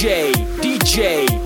DJ, DJ.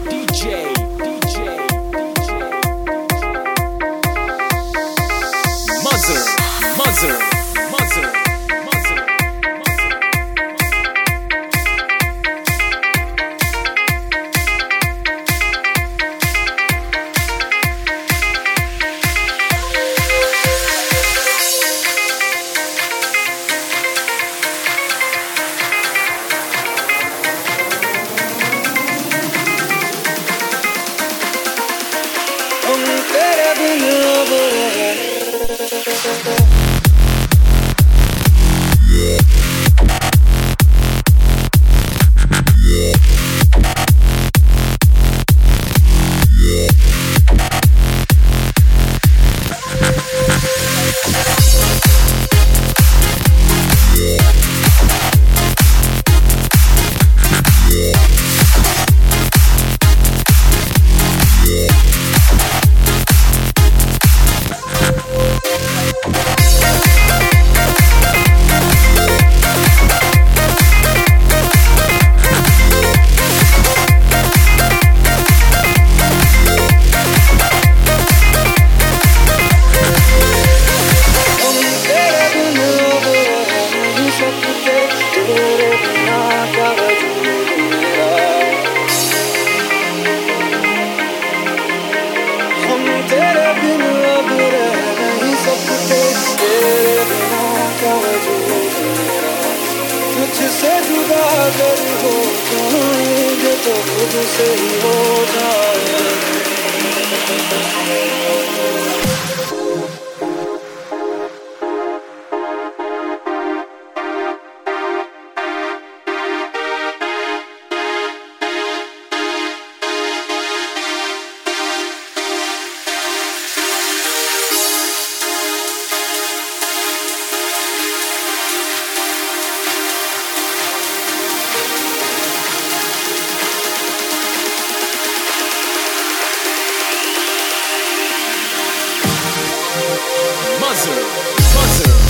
Nunca era de novo तुझसे जुदा अगर हो जाए तो मुझसे ही हो जाए Muzzle, muzzle.